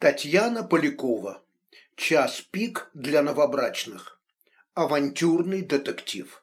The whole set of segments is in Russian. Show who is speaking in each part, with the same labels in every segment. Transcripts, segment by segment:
Speaker 1: Татьяна Полякова. Час пик для новобрачных. Авантюрный детектив.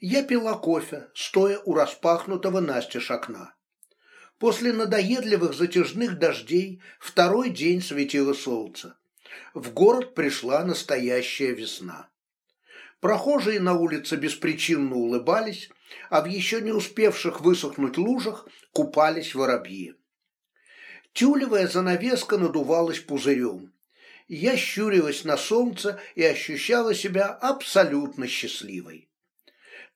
Speaker 1: Я пила кофе, стоя у распахнутого настежь окна. После надоедливых затяжных дождей второй день светило солнце. В город пришла настоящая весна. Прохожие на улице беспричинно улыбались, а в еще не успевших высохнуть лужах купались воробьи. Тюлевая занавеска надувалась пузырем. Я щурилась на солнце и ощущала себя абсолютно счастливой.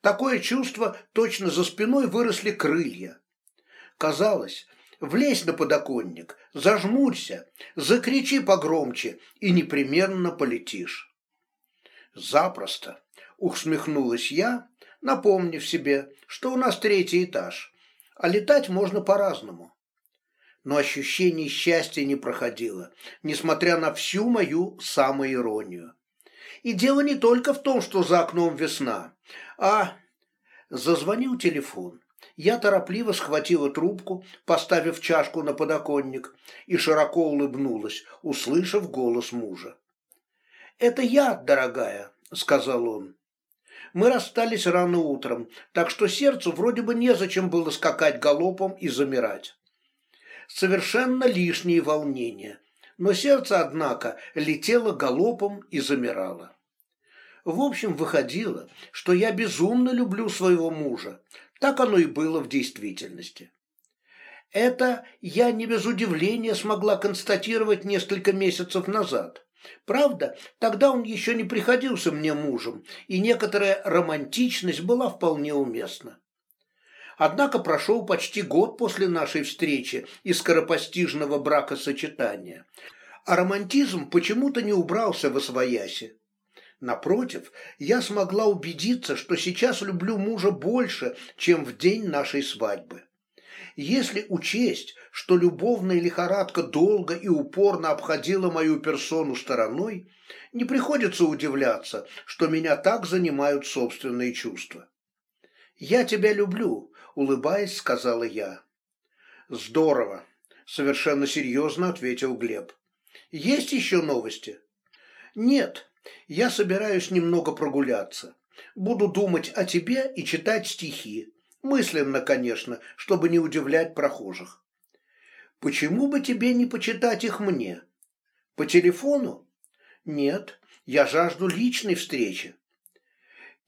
Speaker 1: Такое чувство, точно за спиной выросли крылья. Казалось, влезь на подоконник, зажмурься, закричи погромче и непременно полетишь. Запросто, усмехнулась я, напомнив себе, что у нас третий этаж, а летать можно по-разному но ощущение счастья не проходило, несмотря на всю мою самоиронию. И дело не только в том, что за окном весна, а... Зазвонил телефон. Я торопливо схватила трубку, поставив чашку на подоконник, и широко улыбнулась, услышав голос мужа. «Это я, дорогая», — сказал он. Мы расстались рано утром, так что сердцу вроде бы незачем было скакать галопом и замирать совершенно лишние волнения, но сердце, однако, летело галопом и замирало. В общем, выходило, что я безумно люблю своего мужа. Так оно и было в действительности. Это я не без удивления смогла констатировать несколько месяцев назад. Правда, тогда он еще не приходился мне мужем, и некоторая романтичность была вполне уместна. Однако прошел почти год после нашей встречи и скоропостижного бракосочетания. А романтизм почему-то не убрался в освояси. Напротив, я смогла убедиться, что сейчас люблю мужа больше, чем в день нашей свадьбы. Если учесть, что любовная лихорадка долго и упорно обходила мою персону стороной, не приходится удивляться, что меня так занимают собственные чувства. «Я тебя люблю», улыбаясь, сказала я. Здорово, совершенно серьезно ответил Глеб. Есть еще новости? Нет, я собираюсь немного прогуляться. Буду думать о тебе и читать стихи. Мысленно, конечно, чтобы не удивлять прохожих. Почему бы тебе не почитать их мне? По телефону? Нет, я жажду личной встречи.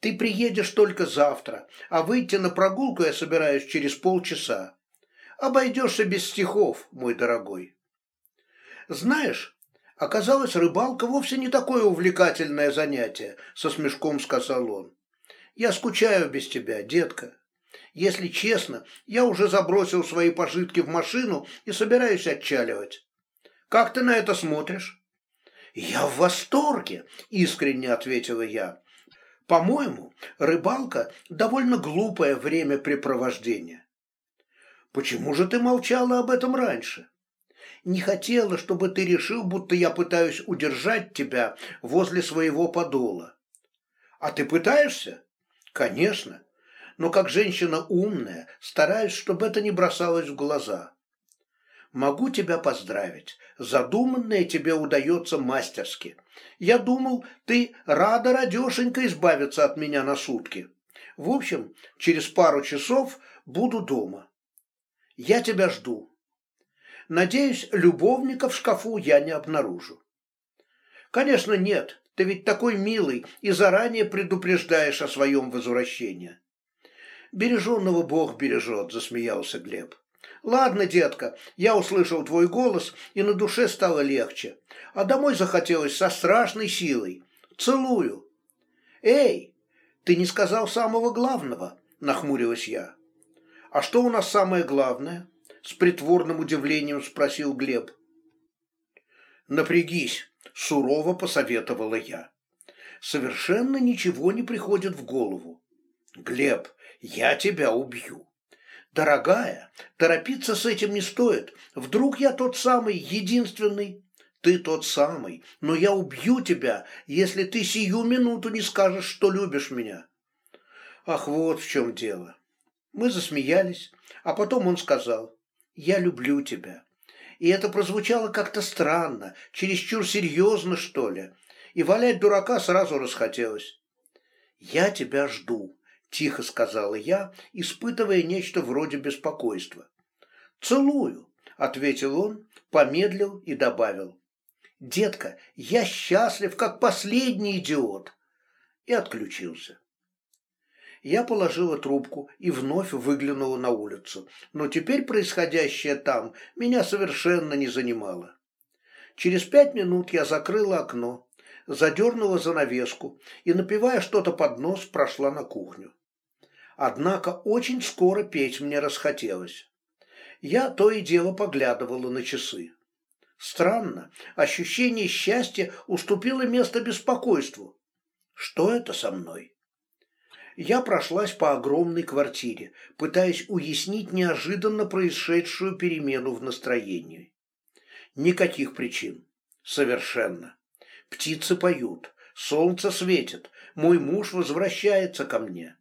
Speaker 1: Ты приедешь только завтра, а выйти на прогулку я собираюсь через полчаса. Обойдешься без стихов, мой дорогой. Знаешь, оказалось, рыбалка вовсе не такое увлекательное занятие, со смешком сказал он. Я скучаю без тебя, детка. Если честно, я уже забросил свои пожитки в машину и собираюсь отчаливать. Как ты на это смотришь? Я в восторге, искренне ответила я. По-моему, рыбалка – довольно глупое времяпрепровождение. Почему же ты молчала об этом раньше? Не хотела, чтобы ты решил, будто я пытаюсь удержать тебя возле своего подола. А ты пытаешься? Конечно. Но как женщина умная, стараюсь, чтобы это не бросалось в глаза. Могу тебя поздравить. Задуманное тебе удается мастерски. Я думал, ты рада радешенько избавиться от меня на сутки. В общем, через пару часов буду дома. Я тебя жду. Надеюсь, любовника в шкафу я не обнаружу. Конечно, нет. Ты ведь такой милый и заранее предупреждаешь о своем возвращении. Береженного Бог бережет, засмеялся Глеб. «Ладно, детка, я услышал твой голос, и на душе стало легче. А домой захотелось со страшной силой. Целую». «Эй, ты не сказал самого главного», – нахмурилась я. «А что у нас самое главное?» – с притворным удивлением спросил Глеб. «Напрягись», – сурово посоветовала я. «Совершенно ничего не приходит в голову. Глеб, я тебя убью». Дорогая, торопиться с этим не стоит. Вдруг я тот самый, единственный? Ты тот самый, но я убью тебя, если ты сию минуту не скажешь, что любишь меня. Ах, вот в чем дело. Мы засмеялись, а потом он сказал, я люблю тебя. И это прозвучало как-то странно, чересчур серьезно, что ли. И валять дурака сразу расхотелось. «Я тебя жду», – тихо сказала я, испытывая нечто вроде беспокойства. «Целую», – ответил он, помедлил и добавил. «Детка, я счастлив, как последний идиот!» И отключился. Я положила трубку и вновь выглянула на улицу, но теперь происходящее там меня совершенно не занимало. Через пять минут я закрыла окно, задернула занавеску и, напивая что-то под нос, прошла на кухню. Однако очень скоро петь мне расхотелось. Я то и дело поглядывала на часы. Странно, ощущение счастья уступило место беспокойству. Что это со мной? я прошлась по огромной квартире, пытаясь уяснить неожиданно происшедшую перемену в настроении. Никаких причин. Совершенно. Птицы поют, солнце светит, мой муж возвращается ко мне.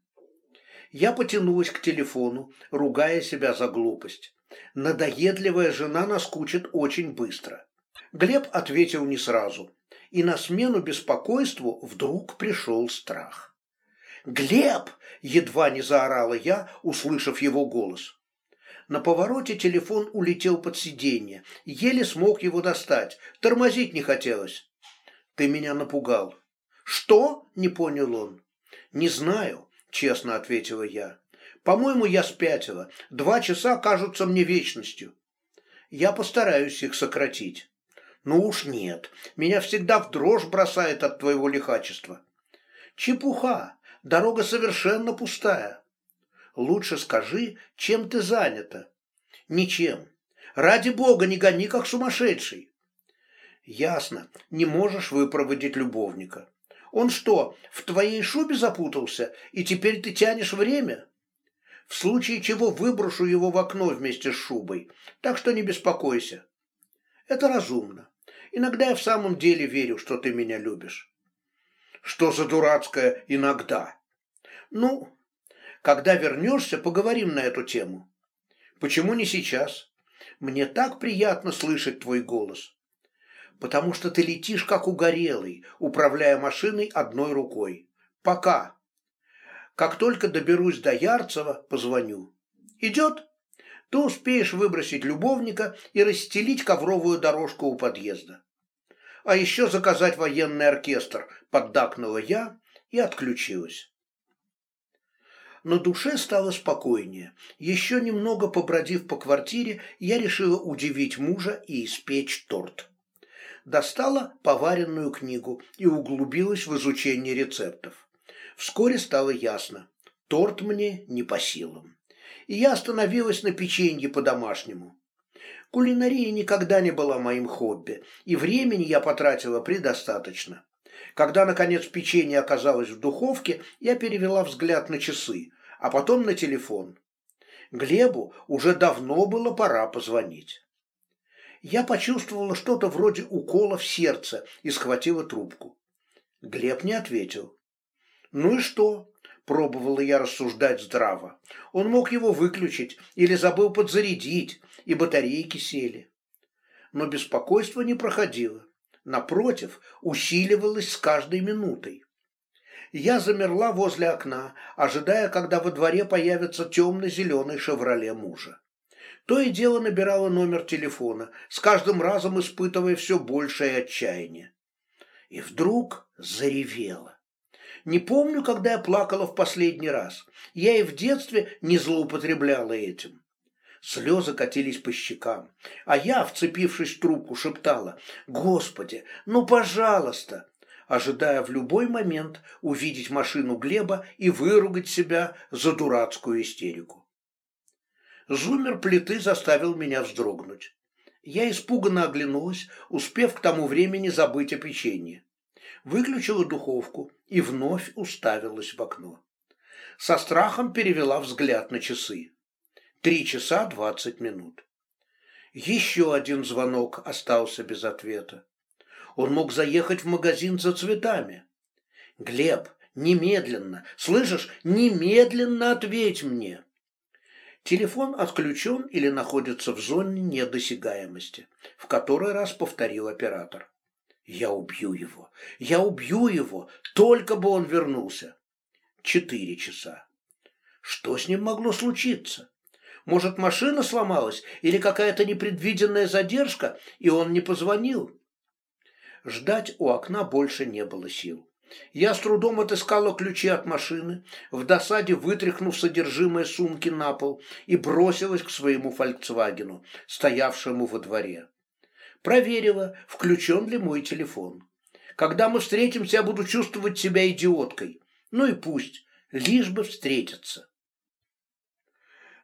Speaker 1: Я потянулась к телефону, ругая себя за глупость. Надоедливая жена наскучит очень быстро. Глеб ответил не сразу, и на смену беспокойству вдруг пришел страх. «Глеб!» – едва не заорала я, услышав его голос. На повороте телефон улетел под сиденье, еле смог его достать, тормозить не хотелось. «Ты меня напугал». «Что?» – не понял он. «Не знаю», – честно ответила я. «По-моему, я спятила. Два часа кажутся мне вечностью. Я постараюсь их сократить». «Ну уж нет, меня всегда в дрожь бросает от твоего лихачества». «Чепуха. Дорога совершенно пустая. Лучше скажи, чем ты занята. Ничем. Ради бога, не гони, как сумасшедший. Ясно, не можешь выпроводить любовника. Он что, в твоей шубе запутался, и теперь ты тянешь время? В случае чего выброшу его в окно вместе с шубой, так что не беспокойся. Это разумно. Иногда я в самом деле верю, что ты меня любишь. Что за дурацкое «иногда»? Ну, когда вернешься, поговорим на эту тему. Почему не сейчас? Мне так приятно слышать твой голос. Потому что ты летишь, как угорелый, управляя машиной одной рукой. Пока. Как только доберусь до Ярцева, позвоню. Идет? Ты успеешь выбросить любовника и расстелить ковровую дорожку у подъезда а еще заказать военный оркестр, поддакнула я и отключилась. На душе стало спокойнее. Еще немного побродив по квартире, я решила удивить мужа и испечь торт. Достала поваренную книгу и углубилась в изучение рецептов. Вскоре стало ясно, торт мне не по силам. И я остановилась на печенье по-домашнему. Кулинария никогда не была моим хобби, и времени я потратила предостаточно. Когда, наконец, печенье оказалось в духовке, я перевела взгляд на часы, а потом на телефон. Глебу уже давно было пора позвонить. Я почувствовала что-то вроде укола в сердце и схватила трубку. Глеб не ответил. «Ну и что?» – пробовала я рассуждать здраво. Он мог его выключить или забыл подзарядить, и батарейки сели. Но беспокойство не проходило. Напротив, усиливалось с каждой минутой. Я замерла возле окна, ожидая, когда во дворе появится темно-зеленый «Шевроле» мужа. То и дело набирала номер телефона, с каждым разом испытывая все большее отчаяние. И вдруг заревела. Не помню, когда я плакала в последний раз. Я и в детстве не злоупотребляла этим. Слезы катились по щекам, а я, вцепившись в трубку, шептала «Господи, ну пожалуйста!» ожидая в любой момент увидеть машину Глеба и выругать себя за дурацкую истерику. Зумер плиты заставил меня вздрогнуть. Я испуганно оглянулась, успев к тому времени забыть о печенье. Выключила духовку и вновь уставилась в окно. Со страхом перевела взгляд на часы. Три часа двадцать минут. Еще один звонок остался без ответа. Он мог заехать в магазин за цветами. «Глеб, немедленно, слышишь, немедленно ответь мне!» Телефон отключен или находится в зоне недосягаемости, в который раз повторил оператор. Я убью его, я убью его, только бы он вернулся. Четыре часа. Что с ним могло случиться? Может, машина сломалась или какая-то непредвиденная задержка, и он не позвонил? Ждать у окна больше не было сил. Я с трудом отыскала ключи от машины, в досаде вытряхнув содержимое сумки на пол и бросилась к своему «Фольксвагену», стоявшему во дворе. Проверила, включен ли мой телефон. Когда мы встретимся, я буду чувствовать себя идиоткой. Ну и пусть, лишь бы встретиться.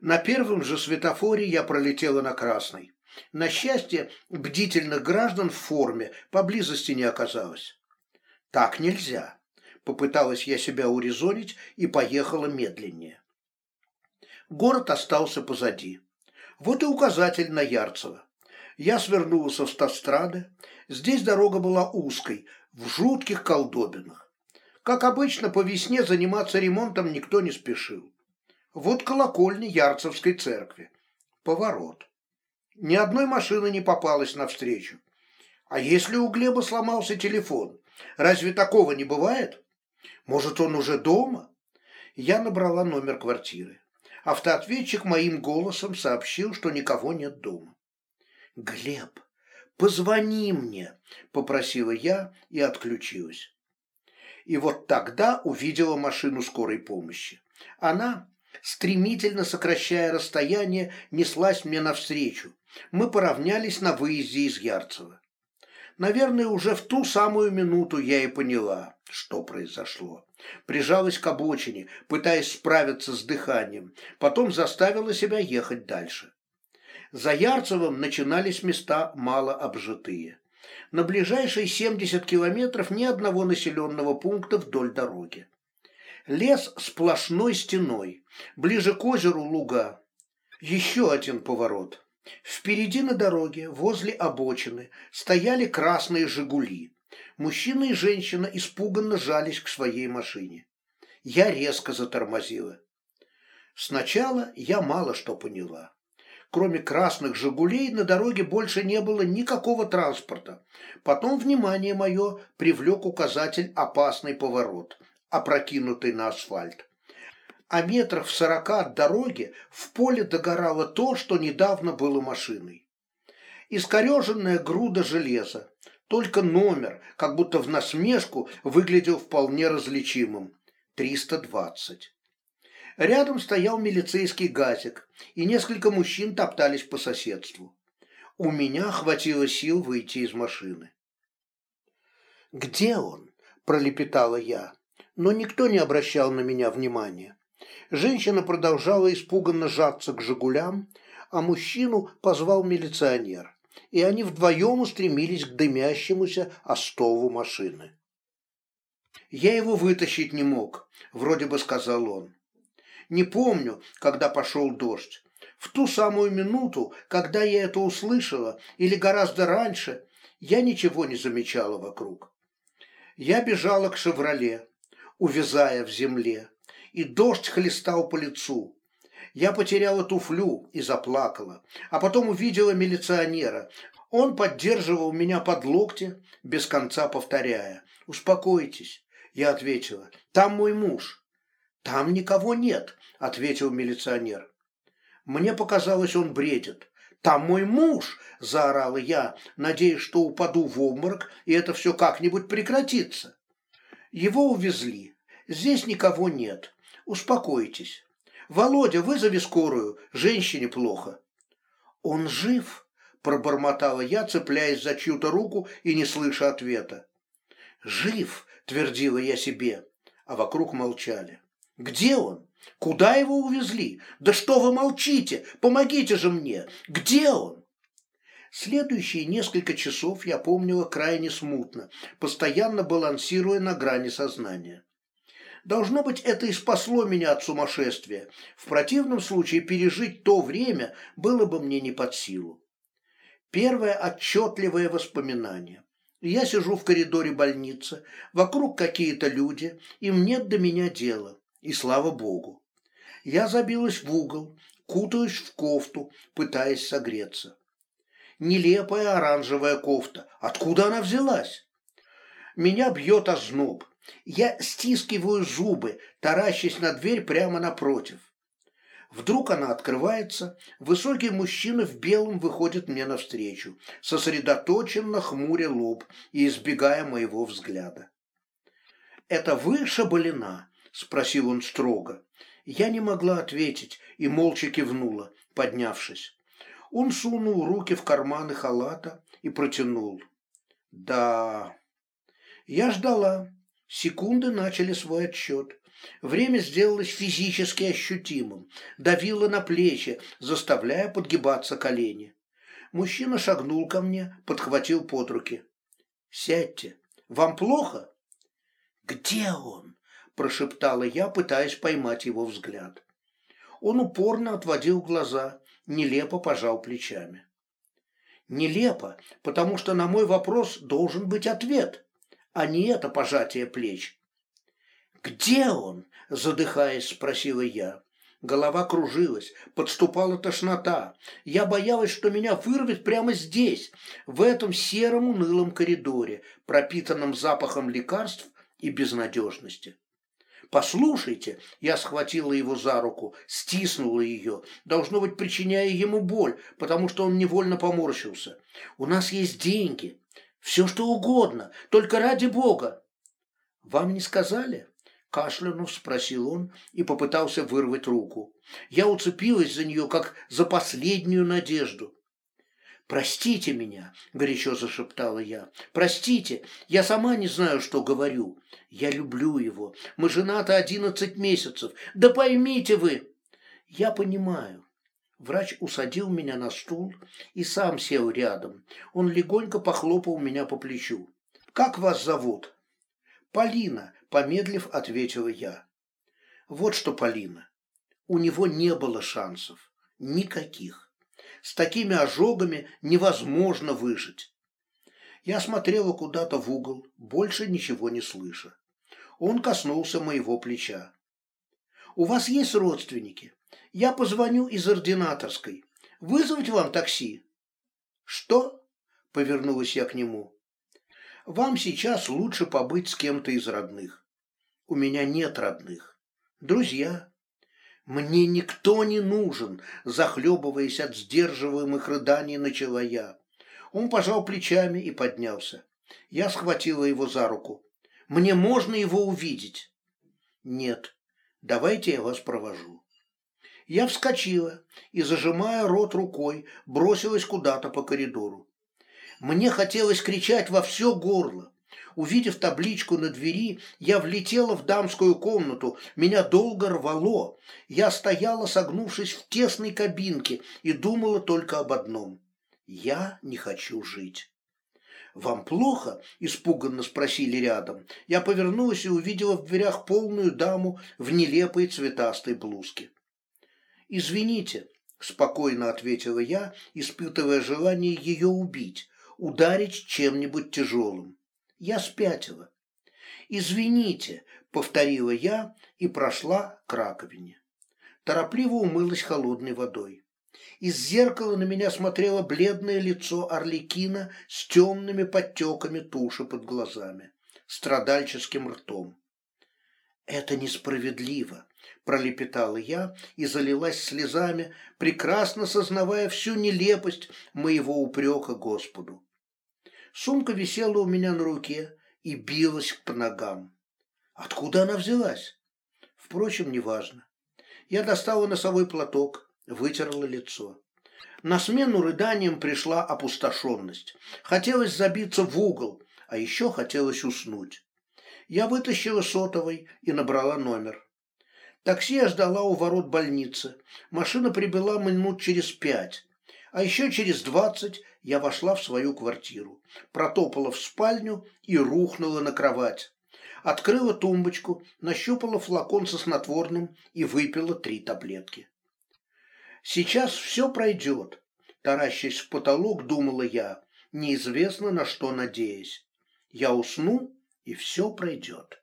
Speaker 1: На первом же светофоре я пролетела на красный. На счастье, бдительных граждан в форме поблизости не оказалось. Так нельзя. Попыталась я себя урезонить и поехала медленнее. Город остался позади. Вот и указатель на Ярцево. Я свернула с автострады. Здесь дорога была узкой, в жутких колдобинах. Как обычно, по весне заниматься ремонтом никто не спешил. Вот колокольня Ярцевской церкви. Поворот. Ни одной машины не попалось навстречу. А если у Глеба сломался телефон? Разве такого не бывает? Может, он уже дома? Я набрала номер квартиры. Автоответчик моим голосом сообщил, что никого нет дома. «Глеб, позвони мне», – попросила я и отключилась. И вот тогда увидела машину скорой помощи. Она, стремительно сокращая расстояние, неслась мне навстречу. Мы поравнялись на выезде из Ярцева. Наверное, уже в ту самую минуту я и поняла, что произошло. Прижалась к обочине, пытаясь справиться с дыханием, потом заставила себя ехать дальше. За Ярцевым начинались места малообжитые. На ближайшие 70 километров ни одного населенного пункта вдоль дороги. Лес сплошной стеной, ближе к озеру луга. Еще один поворот. Впереди на дороге, возле обочины, стояли красные «Жигули». Мужчина и женщина испуганно жались к своей машине. Я резко затормозила. Сначала я мало что поняла. Кроме красных «Жигулей» на дороге больше не было никакого транспорта. Потом внимание мое привлек указатель «Опасный поворот», опрокинутый на асфальт а метрах в сорока от дороги в поле догорало то, что недавно было машиной. Искореженная груда железа, только номер, как будто в насмешку, выглядел вполне различимым. 320. Рядом стоял милицейский газик, и несколько мужчин топтались по соседству. У меня хватило сил выйти из машины. «Где он?» – пролепетала я, но никто не обращал на меня внимания. Женщина продолжала испуганно сжаться к «Жигулям», а мужчину позвал милиционер, и они вдвоем устремились к дымящемуся остову машины. «Я его вытащить не мог», — вроде бы сказал он. «Не помню, когда пошел дождь. В ту самую минуту, когда я это услышала, или гораздо раньше, я ничего не замечала вокруг. Я бежала к «Шевроле», увязая в земле, и дождь хлестал по лицу. Я потеряла туфлю и заплакала, а потом увидела милиционера. Он поддерживал меня под локти, без конца повторяя «Успокойтесь». Я ответила «Там мой муж». «Там никого нет», — ответил милиционер. Мне показалось, он бредит. «Там мой муж!» – заорала я, надеясь, что упаду в обморок, и это все как-нибудь прекратится. Его увезли. Здесь никого нет. Успокойтесь. Володя, вызови скорую, женщине плохо. Он жив, пробормотала я, цепляясь за чью-то руку и не слыша ответа. Жив, твердила я себе, а вокруг молчали. Где он? Куда его увезли? Да что вы молчите? Помогите же мне! Где он? Следующие несколько часов я помнила крайне смутно, постоянно балансируя на грани сознания. Должно быть, это и спасло меня от сумасшествия. В противном случае пережить то время было бы мне не под силу. Первое отчетливое воспоминание. Я сижу в коридоре больницы, вокруг какие-то люди, им нет до меня дела, и слава богу. Я забилась в угол, кутаюсь в кофту, пытаясь согреться. Нелепая оранжевая кофта. Откуда она взялась? Меня бьет озноб. Я стискиваю зубы, таращась на дверь прямо напротив. Вдруг она открывается, высокий мужчина в белом выходит мне навстречу, сосредоточенно хмуря лоб и избегая моего взгляда. «Это вы, Шабалина?» – спросил он строго. Я не могла ответить и молча кивнула, поднявшись. Он сунул руки в карманы халата и протянул. «Да...» Я ждала. Секунды начали свой отсчет. Время сделалось физически ощутимым, давило на плечи, заставляя подгибаться колени. Мужчина шагнул ко мне, подхватил под руки. «Сядьте. Вам плохо?» «Где он?» – прошептала я, пытаясь поймать его взгляд. Он упорно отводил глаза, нелепо пожал плечами. Нелепо, потому что на мой вопрос должен быть ответ, а не это пожатие плеч. «Где он?» – задыхаясь, спросила я. Голова кружилась, подступала тошнота. Я боялась, что меня вырвет прямо здесь, в этом сером унылом коридоре, пропитанном запахом лекарств и безнадежности. «Послушайте!» – я схватила его за руку, стиснула ее, должно быть, причиняя ему боль, потому что он невольно поморщился. «У нас есть деньги, все что угодно, только ради Бога!» «Вам не сказали?» Кашлянув спросил он и попытался вырвать руку. Я уцепилась за нее, как за последнюю надежду. «Простите меня», — горячо зашептала я. «Простите, я сама не знаю, что говорю. Я люблю его. Мы женаты одиннадцать месяцев. Да поймите вы!» «Я понимаю». Врач усадил меня на стул и сам сел рядом. Он легонько похлопал меня по плечу. «Как вас зовут?» «Полина», помедлив, ответила я. Вот что, Полина, у него не было шансов. Никаких. С такими ожогами невозможно выжить. Я смотрела куда-то в угол, больше ничего не слыша. Он коснулся моего плеча. «У вас есть родственники? Я позвоню из ординаторской. Вызвать вам такси?» «Что?» – повернулась я к нему. «Вам сейчас лучше побыть с кем-то из родных. У меня нет родных. Друзья. Мне никто не нужен, захлебываясь от сдерживаемых рыданий, начала я. Он пожал плечами и поднялся. Я схватила его за руку. Мне можно его увидеть? Нет. Давайте я вас провожу. Я вскочила и, зажимая рот рукой, бросилась куда-то по коридору. Мне хотелось кричать во все горло. Увидев табличку на двери, я влетела в дамскую комнату. Меня долго рвало. Я стояла, согнувшись в тесной кабинке, и думала только об одном. Я не хочу жить. «Вам плохо?» – испуганно спросили рядом. Я повернулась и увидела в дверях полную даму в нелепой цветастой блузке. «Извините», – спокойно ответила я, испытывая желание ее убить, ударить чем-нибудь тяжелым. Я спятила. «Извините», — повторила я и прошла к раковине. Торопливо умылась холодной водой. Из зеркала на меня смотрело бледное лицо Орликина с темными подтеками туши под глазами, страдальческим ртом. «Это несправедливо», – пролепетала я и залилась слезами, прекрасно сознавая всю нелепость моего упрека Господу. Сумка висела у меня на руке и билась по ногам. Откуда она взялась? Впрочем, неважно. Я достала носовой платок, вытерла лицо. На смену рыданиям пришла опустошенность. Хотелось забиться в угол, а еще хотелось уснуть. Я вытащила сотовый и набрала номер. Такси я ждала у ворот больницы. Машина прибыла минут через пять. А еще через двадцать я вошла в свою квартиру, протопала в спальню и рухнула на кровать. Открыла тумбочку, нащупала флакон со снотворным и выпила три таблетки. Сейчас все пройдет, таращась в потолок, думала я, неизвестно на что надеясь. Я усну, и все пройдет.